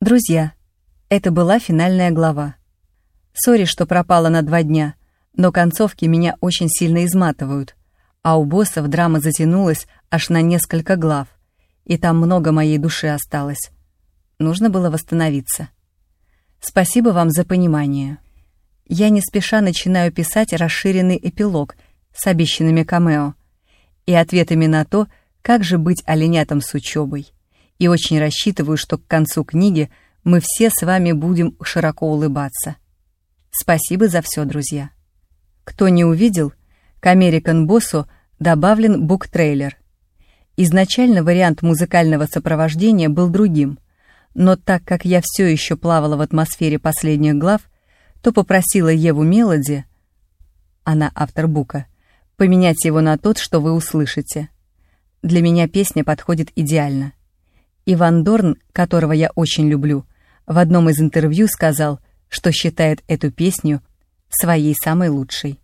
Друзья, это была финальная глава. Сори, что пропала на два дня, но концовки меня очень сильно изматывают, а у боссов драма затянулась аж на несколько глав, и там много моей души осталось. Нужно было восстановиться. Спасибо вам за понимание. Я не спеша начинаю писать расширенный эпилог с обещанными камео и ответами на то, как же быть оленятам с учебой. И очень рассчитываю, что к концу книги мы все с вами будем широко улыбаться. Спасибо за все, друзья. Кто не увидел, к American Боссу добавлен буктрейлер. Изначально вариант музыкального сопровождения был другим, но так как я все еще плавала в атмосфере последних глав, то попросила Еву Мелоди, она автор бука, поменять его на тот, что вы услышите. Для меня песня подходит идеально. Иван Дорн, которого я очень люблю, в одном из интервью сказал, что считает эту песню своей самой лучшей.